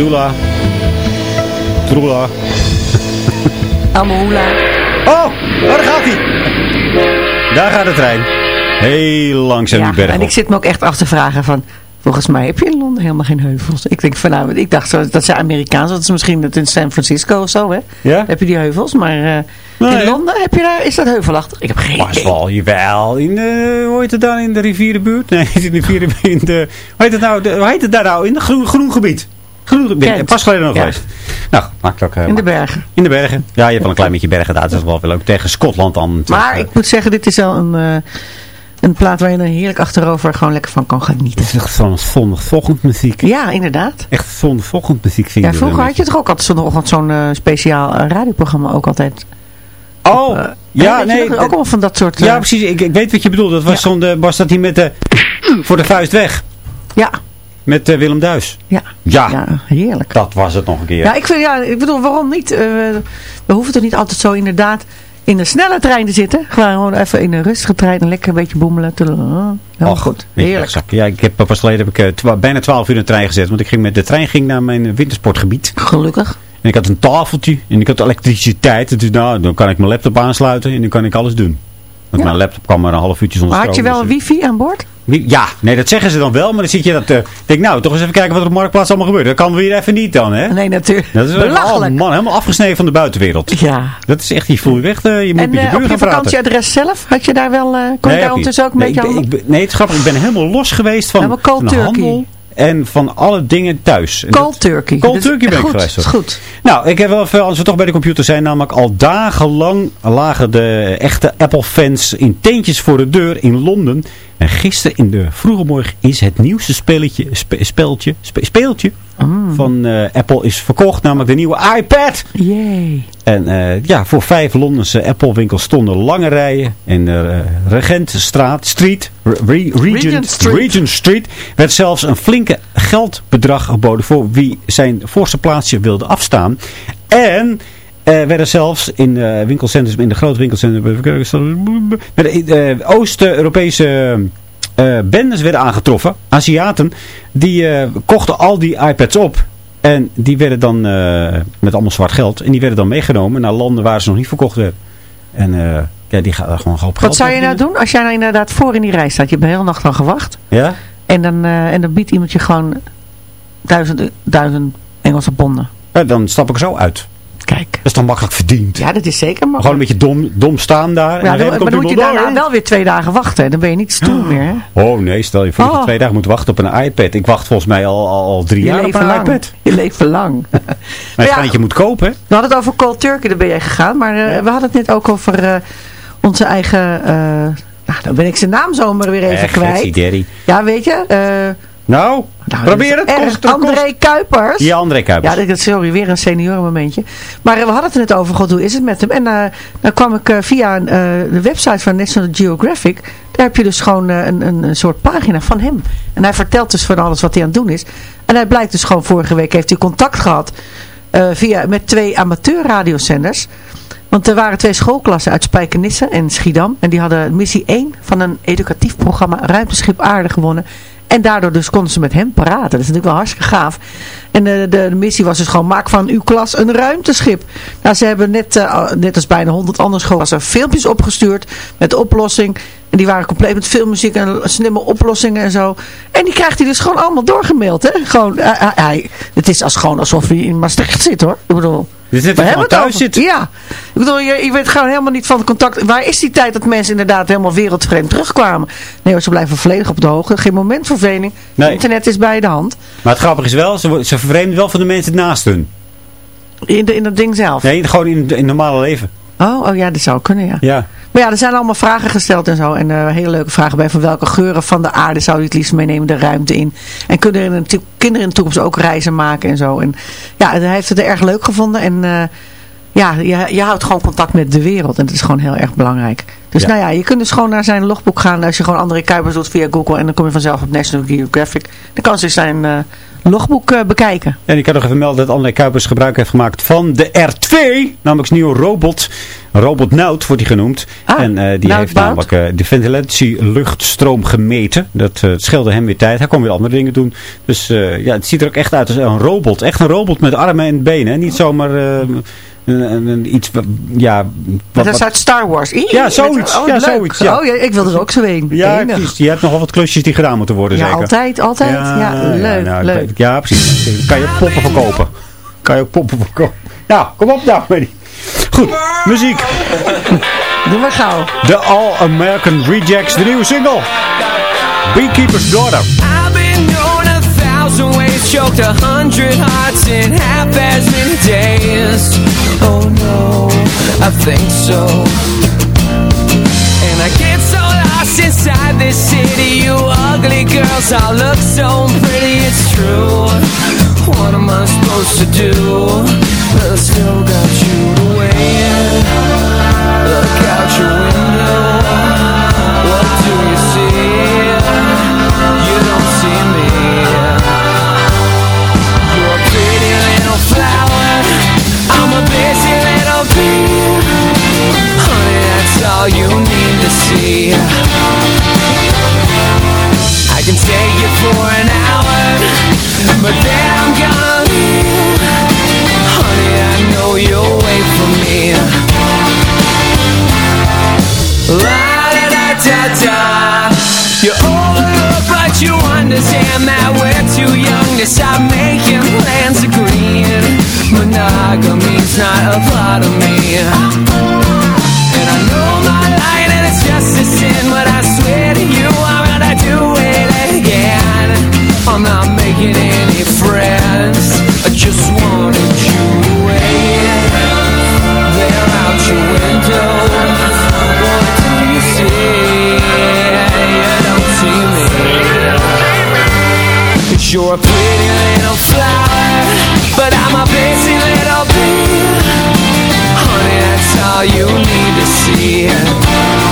Medulla, Trula. [laughs] Amahula. Oh, daar gaat hij. Daar gaat de trein. Heel langzaam die berg en ik zit me ook echt af te vragen van... Volgens mij heb je in Londen helemaal geen heuvels. Ik denk van nou, ik dacht dat zijn Amerikaans. Dat is misschien het in San Francisco of zo, hè? Ja? Heb je die heuvels? Maar eh, in? Londen heb je daar, is dat heuvelachtig? Ik heb geen idee. wel, jawel. In de, hoe heet het dan? In de rivierenbuurt? Nee, [laughs] in de rivierenbuurt. In de, hoe heet het nou? De, hoe heet het daar nou? In groen, groen gebied. Pas geleden nog Ja. geweest. Nou, maakt ook... eh, In de bergen. In de bergen. Ja, je hebt wel een klein beetje bergen daar. Dat is wel wel ook tegen Schotland dan. natuurlijk. Maar ik moet zeggen, dit is wel een, eh, een plaat waar je dan heerlijk achterover gewoon lekker van kan genieten. Het is echt zo'n zondagochtend muziek. Ja, inderdaad. Echt zondagochtend muziek vind Ja, vroeger had je toch ook altijd zondagochtend zo'n eh, speciaal radioprogramma ook altijd. Oh, ja, nee. Ook al van dat soort... Ja, precies. Ik, ik weet wat je bedoelt. Dat was, zo'n, was dat hij met de... voor de vuist weg. Ja, Met eh, Willem Duis. ja. Ja, Ja, heerlijk. dat was het nog een keer. Ja, ik, vind, ja, ik bedoel, waarom niet? Eh, we hoeven toch niet altijd zo inderdaad in een snelle trein te zitten. Gewoon even in een rustige trein en lekker een beetje boemelen. Te, heel Och, goed. Heerlijk. Ja, ik heb pas geleden heb ik eh, twa- bijna 12 uur in de trein gezet. Want ik ging met de trein ging naar mijn eh, wintersportgebied. Gelukkig. En ik had een tafeltje. En ik had elektriciteit. Dus nou, dan kan ik mijn laptop aansluiten. En dan kan ik alles doen. Want Ja. mijn laptop kwam maar een half uurtje zonder Maar had je stroom, wel dus, wifi aan boord? Ja, nee, dat zeggen ze dan wel. Maar dan zit je dat... ik denk nou, toch eens even kijken wat er op Marktplaats allemaal gebeurt. Dat kan weer even niet dan, hè? Nee, natuurlijk. Dat is wel Belachelijk. oh man, helemaal afgesneden van de buitenwereld. Ja. Dat is echt, je voel je weg. eh, je moet En met je eh, buur op gaan je praten. vakantieadres zelf, had je daar wel, eh kon je daar ondertussen ook een nee, beetje ik aan- ik Nee, het is grappig. Ik ben helemaal los geweest van, cold van de handel en van alle dingen thuis. En Cold turkey. Cold turkey ben ik goed, geweest. is goed. Nou, ik heb wel veel, als we toch bij de computer zijn, namelijk al dagenlang lagen de echte Apple-fans in tentjes voor de deur in Londen. En gisteren in de vroege morgen is het nieuwste spelletje, spe- speeltje, spe- speeltje Mm. van eh, Apple is verkocht, namelijk de nieuwe iPad. Jee. En eh, ja, voor vijf Londense Apple winkels stonden lange rijen. In de uh, Regentstraat, Street, Re- Re- Regent, Regent Street. Regent Street, werd zelfs een flinke geldbedrag geboden voor wie zijn voorste plaatsje wilde afstaan. En er werden zelfs in eh, winkelcenters, in de grote winkelcenters, werden eh, Oost-Europese eh bendes werden aangetroffen. Aziaten, die kochten al die iPads op. En die werden dan met allemaal zwart geld. En die werden dan meegenomen naar landen waar ze nog niet verkocht werden. En ja, die gaan gewoon hoop Wat geld zou je nou doen als jij nou inderdaad voor in die rij staat? Je hebt de hele nacht al gewacht. Ja? En dan, en dan biedt iemand je gewoon duizend, duizend Engelse ponden. ja? Dan stap ik er zo uit. Kijk. Dat is dan makkelijk verdiend. Ja, dat is zeker maar. Gewoon een beetje dom, dom staan daar. Ja, dan, maar dan moet je daarna "Oh, wel weer twee dagen wachten. Dan ben je niet stoer meer. Hè? Oh nee, stel je voor dat je Oh. twee dagen moet wachten op een iPad. Ik wacht volgens mij al, al, al drie Je jaar op een lang. iPad. Je leven lang. [laughs] Maar het ja. je moet kopen. hè? We hadden het over cold turkey, daar ben jij gegaan. Maar eh, we hadden het net ook over eh, onze eigen... eh, nou, dan ben ik zijn naam zomaar weer even Echt, kwijt. Ja, weet je. Nou, nou, probeer het. Kost kost. André Kuipers. Ja, André Kuipers. Ja, dat is sorry, weer een senioren momentje. Maar eh, we hadden het net over, god, hoe is het met hem? En eh dan kwam ik eh, via eh, de website van National Geographic. Daar heb je dus gewoon een, een, een soort pagina van hem. En hij vertelt dus van alles wat hij aan het doen is. En hij blijkt dus gewoon, vorige week heeft hij contact gehad eh, via, met twee amateurradiozenders. Want er waren twee schoolklassen uit Spijkenisse en Schiedam. En die hadden missie 1 van een educatief programma Ruimteschip Aarde gewonnen. En daardoor dus konden ze met hem praten. Dat is natuurlijk wel hartstikke gaaf. En de, de, de missie was dus gewoon, maak van uw klas een ruimteschip. Nou, ze hebben net, eh, net als bijna 100 andere scholen, filmpjes opgestuurd met de oplossing. En die waren compleet met filmmuziek en slimme oplossingen en zo. En die krijgt hij dus gewoon allemaal doorgemaild, hè. Gewoon, hij- hij- hij- het is als gewoon alsof hij in Maastricht zit, hoor. Ik bedoel... Dit zit we er hebben gewoon het thuis. Ja. Ik bedoel, je, je weet gewoon helemaal niet van het contact. Waar is die tijd dat mensen inderdaad helemaal wereldvreemd terugkwamen? Nee, hoor, ze blijven volledig op de hoogte. Geen moment verveling. Nee. Internet is bij de hand. Maar het grappige is wel, ze, ze vervreemden wel van de mensen naast hun. In, de, in dat ding zelf. Nee, gewoon in, in het normale leven. Oh, oh ja, dat zou kunnen, ja. Ja. Maar ja, er zijn allemaal vragen gesteld en zo. En eh, hele leuke vragen bij. Van welke geuren van de aarde zou je het liefst meenemen de ruimte in? En kunnen er natuurlijk kinderen in de toekomst ook reizen maken en zo. En ja, hij heeft het erg leuk gevonden. En eh, ja, je, je houdt gewoon contact met de wereld. En dat is gewoon heel erg belangrijk. Dus Ja. nou ja, je kunt dus gewoon naar zijn logboek gaan. Als je gewoon André Kuipers doet via Google. En dan kom je vanzelf op National Geographic. Dan kan ze zijn eh, logboek eh, bekijken. En ik kan nog even melden dat André Kuipers gebruik heeft gemaakt van de R2. Namelijk zijn nieuwe robot. Robot Nout wordt die genoemd. Ah, en eh, die Nout heeft Bout. namelijk eh, de ventilatieluchtstroom gemeten. Dat scheelde hem weer tijd. Hij kon weer andere dingen doen. Dus ja, het ziet er ook echt uit als een robot. Echt een robot met armen en benen. Niet zomaar een, een- een- iets... wat- Ja, Maar wat, dat is uit Star Wars. Ja, met- zoiets. Oh, Ja, leuk. zoiets, ja. Oh, ja, ik wil er ook zo een. ja, precies. Je hebt nogal wat klusjes die gedaan moeten worden, Ja, zeker. altijd, altijd. Ja, leuk, nou, leuk. weet- Ja, precies. Kan je ook poppen verkopen. Kan je ook poppen verkopen. Nou, kom op nou. Manny. Goed, muziek. Doe maar gauw. De All American Rejects, de nieuwe single. Beekeeper's Daughter. I've been known a thousand ways, choked a hundred hearts in half as many days. Oh no, I think so. And I get so lost inside this city. You ugly girls all look so pretty, it's true. What am I supposed to do? But I still got you to wait. Look out your window. All you need to see. I can take you for an hour, but then I'm gonna leave. Honey, I know you'll wait for me. La da da da da. You overlook, but you understand that we're too young to stop making plans of green. Monogamy's not a part of me. It's a sin, but I swear to you I'm gonna do it again. I'm not making any friends. I just wanted you to wait. There out your window. What do you see? You don't see me. You're a pretty little flower, but I'm a busy little bee. Honey, that's all you need to see.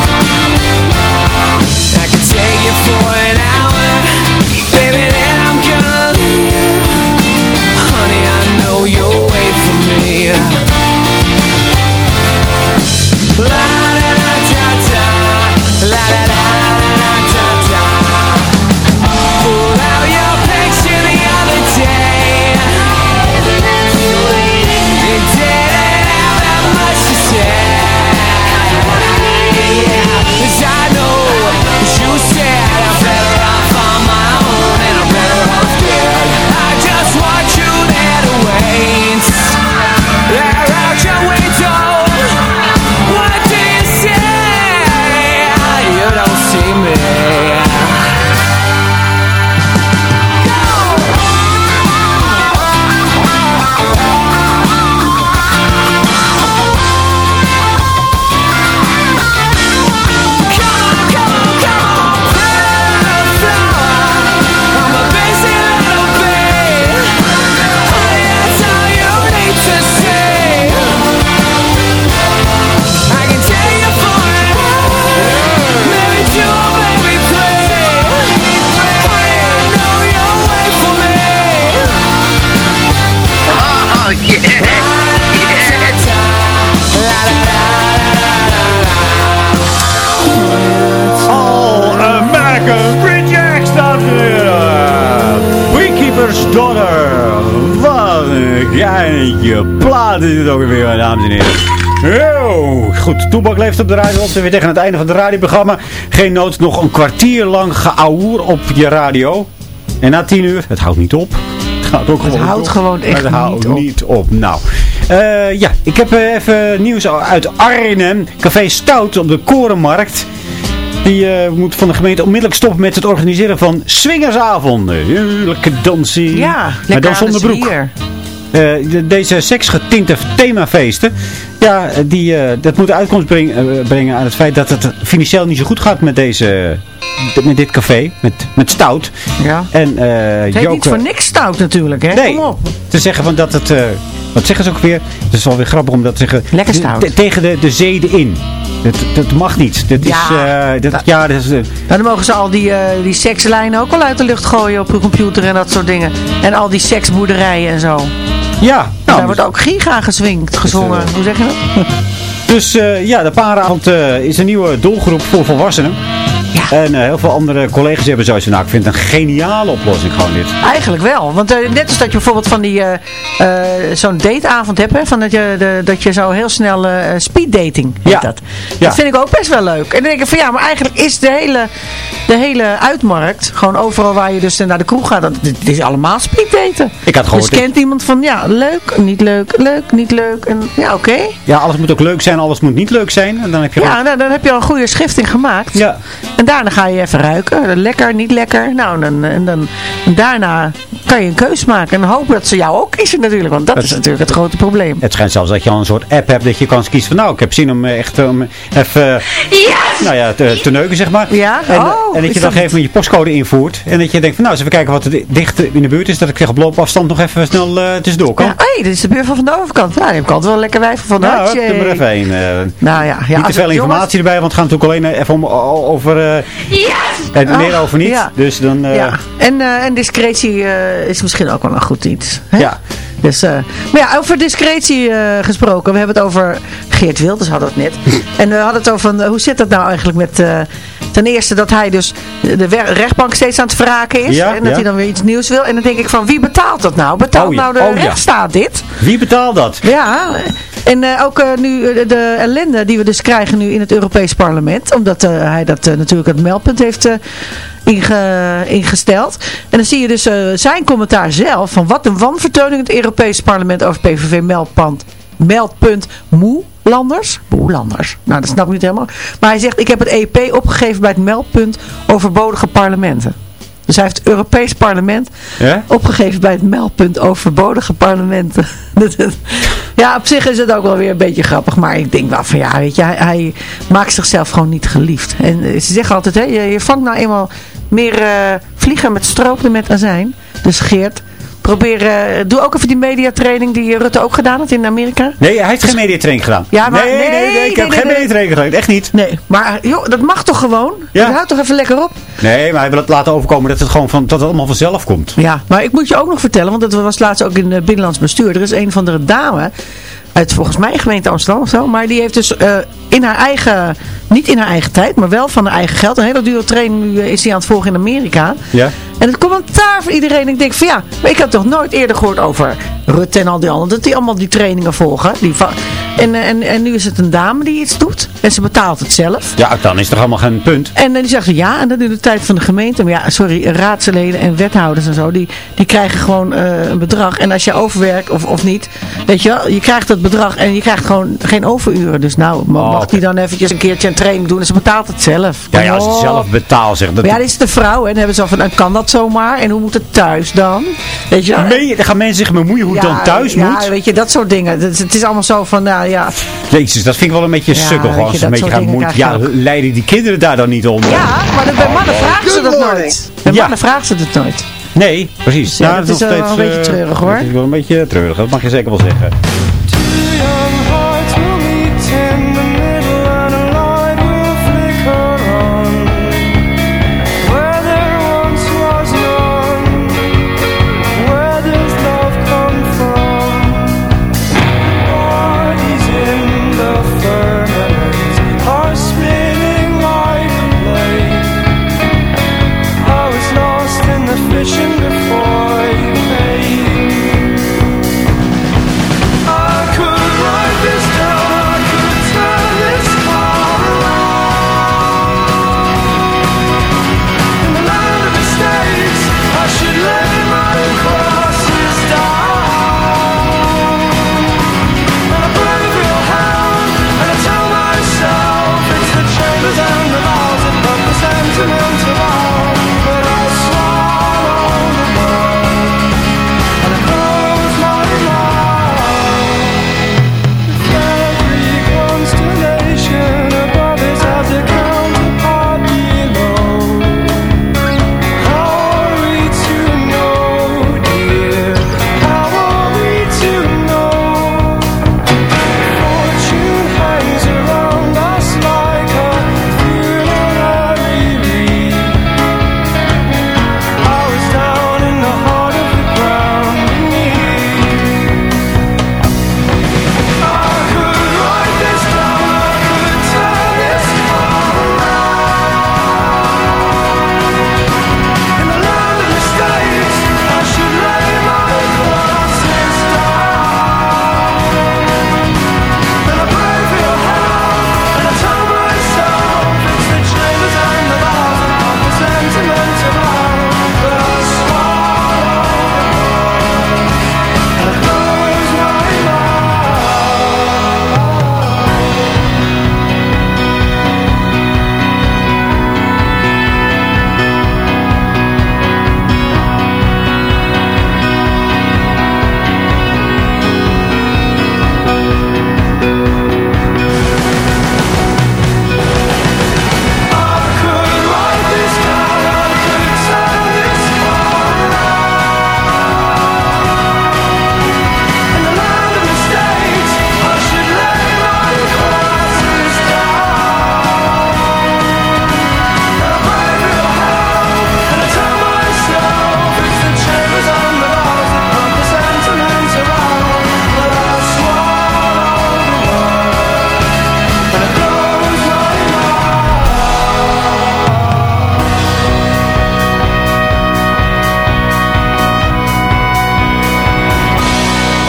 Plaat is het ook weer, dames en heren. Yo, goed, Toebak leeft op de radio. We zijn weer tegen het einde van het radioprogramma. Geen nood, nog een kwartier lang geouwer op je radio. En na tien uur, het houdt niet op. Het gaat ook Het gewoon houdt op. gewoon echt het houdt niet op. niet op. Nou, eh, ja, ik heb eh, even nieuws uit Arnhem. Café Stout op de Korenmarkt. Die eh, moet van de gemeente onmiddellijk stoppen met het organiseren van swingersavonden. Heerlijke dansen. Ja, maar lekker dan zonder broek. zwier. Eh, de- deze seksgetinte themafeesten, ja, die, eh, dat moet uitkomst breng- eh, brengen aan het feit dat het financieel niet zo goed gaat met, deze, met dit café, met, met stout. Ja. En, eh Het heet niet voor niks stout natuurlijk, hè? Nee, Kom op. te zeggen van dat het, wat zeggen ze ook weer? Het is wel weer grappig om dat te zeggen. Lekker stout. Te- tegen de, de zeden in. Dat, dat mag niet. Dat is, Ja. eh, dat, ja, dat is, dan mogen ze al die, die sekslijnen ook wel uit de lucht gooien op hun computer en dat soort dingen. En al die seksboerderijen en zo. Ja. Nou, Daar wordt ook giga geswingd, gezongen. eh, Hoe zeg je dat? [laughs] Dus eh, ja, de paaravond eh, is een nieuwe doelgroep voor volwassenen. En eh, heel veel andere collega's hebben zoiets van, nou, ik vind het een geniale oplossing gewoon dit. Eigenlijk wel. Want eh, net als dat je bijvoorbeeld van die eh, zo'n dateavond hebt. Hè, van dat, je, de, dat je zo heel snel speeddating heet Ja. dat. Ja. Dat vind ik ook best wel leuk. En dan denk ik van ja, maar eigenlijk is de hele, de hele uitmarkt. Gewoon overal waar je dus naar de kroeg gaat. Dat, dit is allemaal speeddaten. Ik had gehoord... Dus kent iemand van ja, leuk, niet leuk, leuk, niet leuk. En ja, oké. Ja, alles moet ook leuk zijn, alles moet niet leuk zijn. En dan heb je Ja, gewoon- nou, dan heb je al een goede schifting gemaakt. Ja. En daarna ga je even ruiken. Lekker, niet lekker. Nou, dan, en, dan, en daarna kan je een keus maken. En hopen dat ze jou ook kiezen natuurlijk. Want dat Het- is natuurlijk het grote probleem. Het schijnt zelfs dat je al een soort app hebt dat je kan kiezen van nou, ik heb zin om eh, echt om even, nou ja, te, te neuken zeg maar. Ja? En, eh, Oh, en dat je dan moment je postcode invoert. En dat je denkt van nou, eens even kijken wat er di- dicht in de buurt is. Dat ik zeg op loopafstand nog even snel eh tussendoor kan. Ja, hé, dit is de buurt van van de overkant. Nou, die heb ik altijd wel lekker wijf van. Nou, maar even een. eh, Nou ja, ja niet te veel informatie erbij, want het gaat natuurlijk alleen even om, over... eh en meer over niet. ja. Dus dan... eh, Ja, en, eh, en discretie eh, is misschien ook wel een goed iets. Hè? Ja. Dus, eh, maar ja, over discretie eh, gesproken. We hebben het over Geert Wilders hadden we het net. [laughs] En we hadden het over, eh, hoe zit dat nou eigenlijk met... ten eerste dat hij dus de rechtbank steeds aan het verraken is. Ja, en dat ja. hij dan weer iets nieuws wil. En dan denk ik van, wie betaalt dat nou? Betaalt Oh ja, nou de oh rechtsstaat dit? Wie betaalt dat? Ja, en eh, ook eh, nu eh, de ellende die we dus krijgen nu in het Europees Parlement. Omdat hij dat natuurlijk het meldpunt heeft inge- ingesteld. En dan zie je dus zijn commentaar zelf van wat een wanvertoning het Europees Parlement over PVV meldpunt, meldpunt Moelanders. Moelanders. Nou, dat snap ik niet helemaal. Maar hij zegt, ik heb het EP opgegeven bij het meldpunt overbodige parlementen. Dus hij heeft het Europees Parlement Ja? opgegeven bij het meldpunt overbodige parlementen. [laughs] Ja, op zich is het ook wel weer een beetje grappig. Maar ik denk wel van ja, weet je, hij, hij maakt zichzelf gewoon niet geliefd. En eh, ze zeggen altijd, hè, je, je vangt nou eenmaal meer eh, vliegen met stroop dan met azijn. Dus Geert, probeer, eh, doe ook even die mediatraining die Rutte ook gedaan had in Amerika. Nee, hij heeft geen mediatraining gedaan. Ja, maar- nee, nee, nee, nee, ik heb geen mediatraining gedaan. Echt niet. Nee, maar joh, dat mag toch gewoon? Ja. Ja. Houd toch even lekker op. Nee, maar hij wil het laten overkomen dat het gewoon van, dat het allemaal vanzelf komt. Ja, maar ik moet je ook nog vertellen, want dat was laatst ook in het Binnenlands Bestuur. Er is een van de dame uit volgens mij gemeente Amsterdam of zo. Maar die heeft dus eh, in haar eigen, niet in haar eigen tijd, maar wel van haar eigen geld. Een hele dure training nu eh, is die aan het volgen in Amerika. Ja? En het commentaar van iedereen. Ik denk van ja, maar ik heb toch nooit eerder gehoord over Rutte en al die anderen. Dat die allemaal die trainingen volgen. Die en, eh, en, en nu is het een dame die iets doet. En ze betaalt het zelf. Ja, dan is er helemaal geen punt. En eh, die zegt ja, en dat in de tijd van de gemeente. Maar ja, sorry, raadsleden en wethouders en zo, die, die krijgen gewoon een bedrag. En als je overwerkt of, of niet, weet je wel, je krijgt dat bedrag en je krijgt gewoon geen overuren. Dus nou, Oh, mag die dan eventjes een keertje een training doen en ze betaalt het zelf. Ja, ja, als je Kom het op. zelf betaalt, zeg. Dat, Maar ja, dit is de vrouw en dan hebben ze al van, en kan dat zomaar? En hoe moet het thuis dan? Weet je wel? Nee, dan gaan mensen zich bemoeien hoe het dan thuis ja, moet. weet je, dat soort dingen. Het, het is allemaal zo van, nou ja. Jezus, dat vind ik wel een beetje Ja, sukkel. je, als het een beetje moeite. krijg Ja, je leiden die kinderen daar dan niet onder? Ja, maar dat- bij mannen vragen ze dat nooit. Bij Ja. mannen vragen ze dat nooit. Nee, precies. ja, Nou, dat is nog wel een beetje eh, treurig, hoor. Dat is wel een beetje treurig, dat mag je zeker wel zeggen.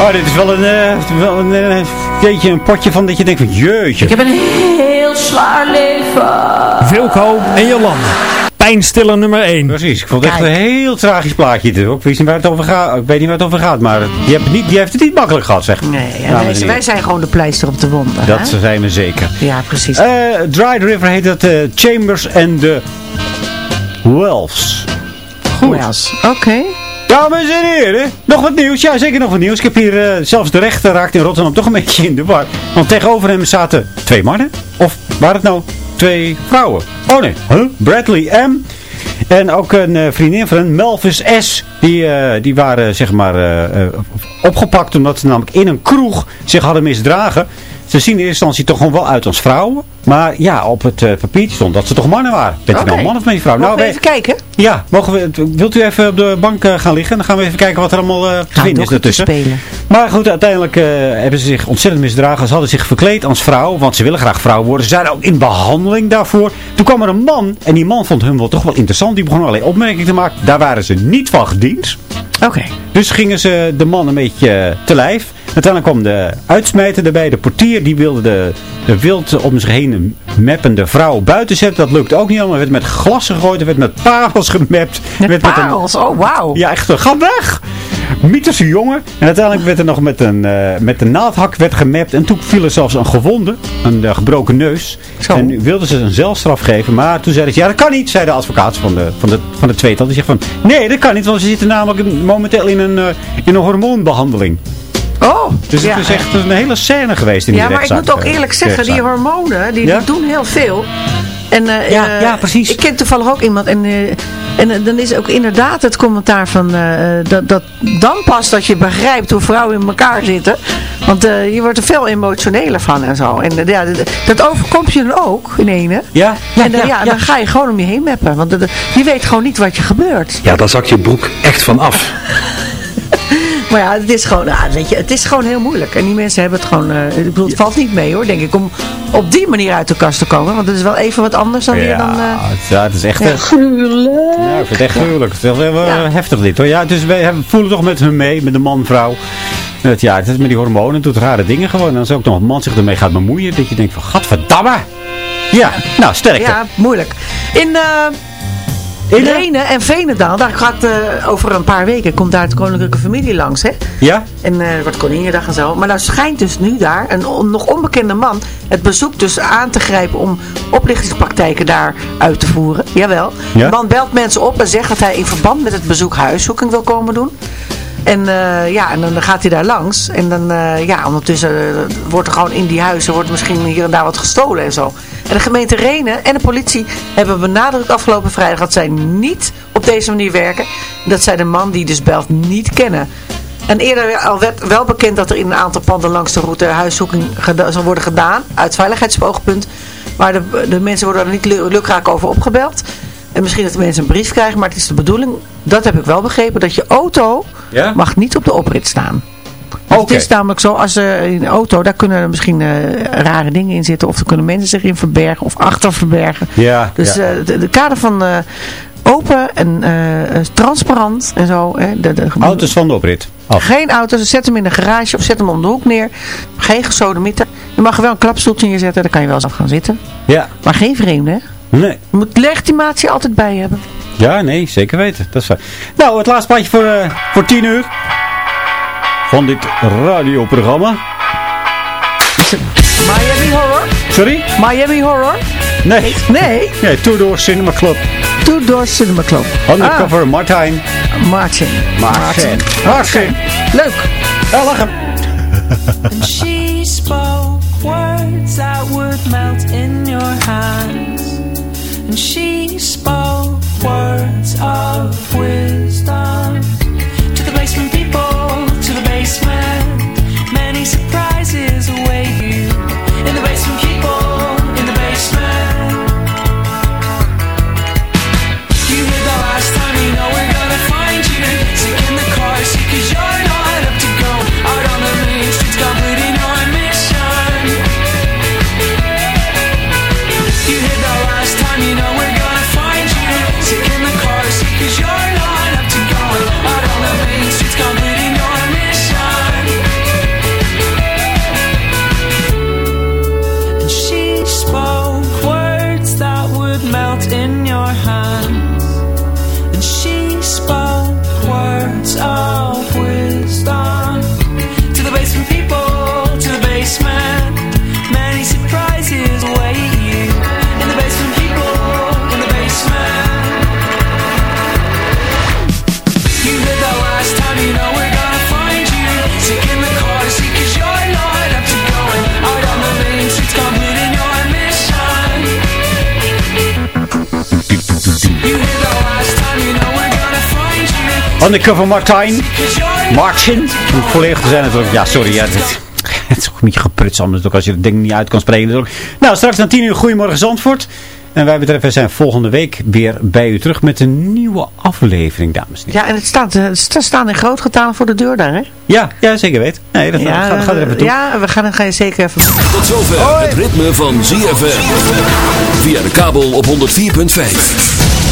Oh, dit is wel een, eh, wel een, eh, jeetje, een potje van dat je denkt van jeetje. Ik heb een heel zwaar leven. Wilco en Jolanda. Pijnstiller nummer 1. Precies, ik vond het echt een heel tragisch plaatje. Ik, wist niet waar het over gaat. ik weet niet waar het over gaat, maar die, heeft het niet, die heeft het niet makkelijk gehad, zeg. Nee, ja, en wij, zijn gewoon de pleister op de wonden. Dat hè? zijn we zeker. Ja, precies. Eh Dried River heet dat eh, Chambers and the Wells. Goed. Wells. Oké. Dames en heren, nog wat nieuws. Ja, zeker nog wat nieuws. Ik heb hier eh, zelfs de rechter raakt in Rotterdam toch een beetje in de war. Want tegenover hem zaten twee mannen. Of waren het nou twee vrouwen? Oh nee? Bradley M. En ook een eh, vriendin van hem, Melvis S. Die, eh, die waren zeg maar opgepakt omdat ze namelijk in een kroeg zich hadden misdragen. Ze zien in eerste instantie toch gewoon wel uit als vrouwen. Maar ja, op het eh, papiertje stond dat ze toch mannen waren. Bent u nou Oké. een man of ben je vrouw? Mogen we wij- even kijken? ja, mogen we, wilt u even op de bank eh, gaan liggen? Dan gaan we even kijken wat er allemaal eh, te Gaan vinden is ertussen. spelen. Maar goed, uiteindelijk hebben ze zich ontzettend misdragen. Ze hadden zich verkleed als vrouw, want ze willen graag vrouw worden. Ze zijn ook in behandeling daarvoor. Toen kwam er een man, en die man vond hun wel toch wel interessant. Die begon allerlei opmerkingen te maken. Daar waren ze niet van gediend. Oké. Dus gingen ze de man een beetje eh, te lijf. Uiteindelijk kwam de uitsmijter erbij. De portier die wilde de, de wild om zich heen meppende vrouw buiten zetten. Dat lukte ook niet allemaal. Er werd met glas gegooid. Er werd met parels gemapt. Met werd met een- parels. Oh, wauw. ja, echt, ga weg! Mythische jongen. En uiteindelijk werd er nog met een, eh, met een naaldhak werd gemapt. En toen viel er zelfs een gewonde, een eh, gebroken neus. Zo. En nu wilden ze een zelfstraf geven. Maar toen zeiden ze, ja dat kan niet, zei de advocaat van de, van de, van de tweetal. Die zegt van, nee dat kan niet, want ze zitten namelijk momenteel in een, eh, in een hormoonbehandeling. Oh. Dus ja. het is echt een hele scène geweest in die Ja, maar ik moet ook eerlijk zeggen, die hormonen, die, Ja? die doen heel veel. En, eh, Ja, ja, precies. Ik ken toevallig ook iemand en, eh, en eh, dan is ook inderdaad het commentaar van eh, dat, dat dan pas dat je begrijpt hoe vrouwen in elkaar zitten. Want eh, je wordt er veel emotioneler van en zo. En ja, dat, overkomt je dan ook in ene. Ja, ja, en dan, ja, dan ga je gewoon om je heen meppen. Want je weet gewoon niet wat je gebeurt. Ja, daar zakt je broek echt van af. Maar ja, het is gewoon, ja, weet je, het is gewoon heel moeilijk. En die mensen hebben het gewoon, eh, ik bedoel, het valt niet mee hoor, denk ik, om op die manier uit de kast te komen. Want het is wel even wat anders dan weer dan... eh, het, ja, het is echt... ja, eh, gruwelijk. Ja, ik vind het echt gruwelijk. Het is wel Ja. heftig dit hoor. Ja, dus wij hebben- voelen toch met hun mee, met de man, vrouw. Het, ja, het is met die hormonen, het doet rare dingen gewoon. En als ook nog een man zich ermee gaat bemoeien, dat je denkt van, gadverdamme. Ja, nou, sterk. Ja, moeilijk. In, In? Renen en Venendaal, daar gaat eh, over een paar weken, komt daar de koninklijke familie langs, hè? Ja? En eh, er wordt Koninginnedag en zo. Maar nou schijnt dus nu daar een on- nog onbekende man het bezoek dus aan te grijpen om oplichtingspraktijken daar uit te voeren. Jawel. Ja? Man belt mensen op en zegt dat hij in verband met het bezoek huiszoeking wil komen doen. En eh, ja, en dan gaat hij daar langs. En dan, eh, ja, ondertussen eh, wordt er gewoon in die huizen, wordt misschien hier en daar wat gestolen en zo. En de gemeente Renen en de politie hebben benadrukt afgelopen vrijdag dat zij niet op deze manier werken. Dat zij de man die dus belt niet kennen. En eerder al werd wel bekend dat er in een aantal panden langs de route huiszoeking zal worden gedaan. Uit veiligheidsoogpunt. Maar de, de mensen worden er niet lu- lukraak over opgebeld. En misschien dat de mensen een brief krijgen. Maar het is de bedoeling, dat heb ik wel begrepen, dat je auto Ja? mag niet op de oprit staan. Het is namelijk zo, als er in een auto, daar kunnen er misschien eh, rare dingen in zitten. Of er kunnen mensen zich in verbergen of achter verbergen. Ja, Dus ja. eh, de, de kader van eh, open en transparant en zo. Hè, de, de, Auto's van de oprit. Af. geen auto's, zet hem in de garage of zet hem om de hoek neer. Geen gesodemieter. Je mag er wel een klapstoeltje neerzetten, dan kan je wel zelf gaan zitten. Ja. Maar geen vreemde, hè? Nee. Je moet legitimatie altijd bij hebben. Ja, nee, zeker weten. Dat is waar. Nou, het laatste plaatje voor, voor 10 uur. Van dit radioprogramma. Miami Horror? Sorry? Miami Horror? Nee. Nee. Nee, Two Door Cinema Club. Two Door Cinema Club. Undercover Martijn. Ah, Martin. Martin. Martin. Leuk. Ja, lachen. And she spoke words that would melt in your hands. And she spoke words Undercover Martijn. Martin. Om collega te zijn natuurlijk. Ja, sorry. Ja, dit, [laughs] het is ook een beetje gepruts anders ook als je het ding niet uit kan spreken. natuurlijk. Nou, straks aan 10 uur Goedemorgen Zandvoort. En wij betreffen zijn volgende week weer bij u terug met een nieuwe aflevering, dames en heren. Ja, en het staat, eh, het staan in groot getal voor de deur daar, hè? Ja, ja zeker weet. Nee, dat ja, gaat, gaat er even toe. Ja, we gaan er ga je zeker even... Tot zover het ritme van ZFM. Via de kabel op 104.5.